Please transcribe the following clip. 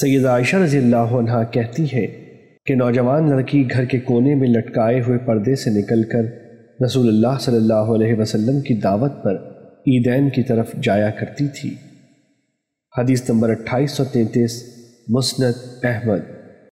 سید عائشہ رضی اللہ عنہ کہتی ہے کہ نوجوان لڑکی گھر کے کونے میں لٹکائے ہوئے پردے سے نکل کر رسول اللہ صلی اللہ علیہ وسلم کی دعوت پر عیدین کی طرف جایا کرتی تھی۔ حدیث نمبر اٹھائیس سو تینتیس، مسند احمد۔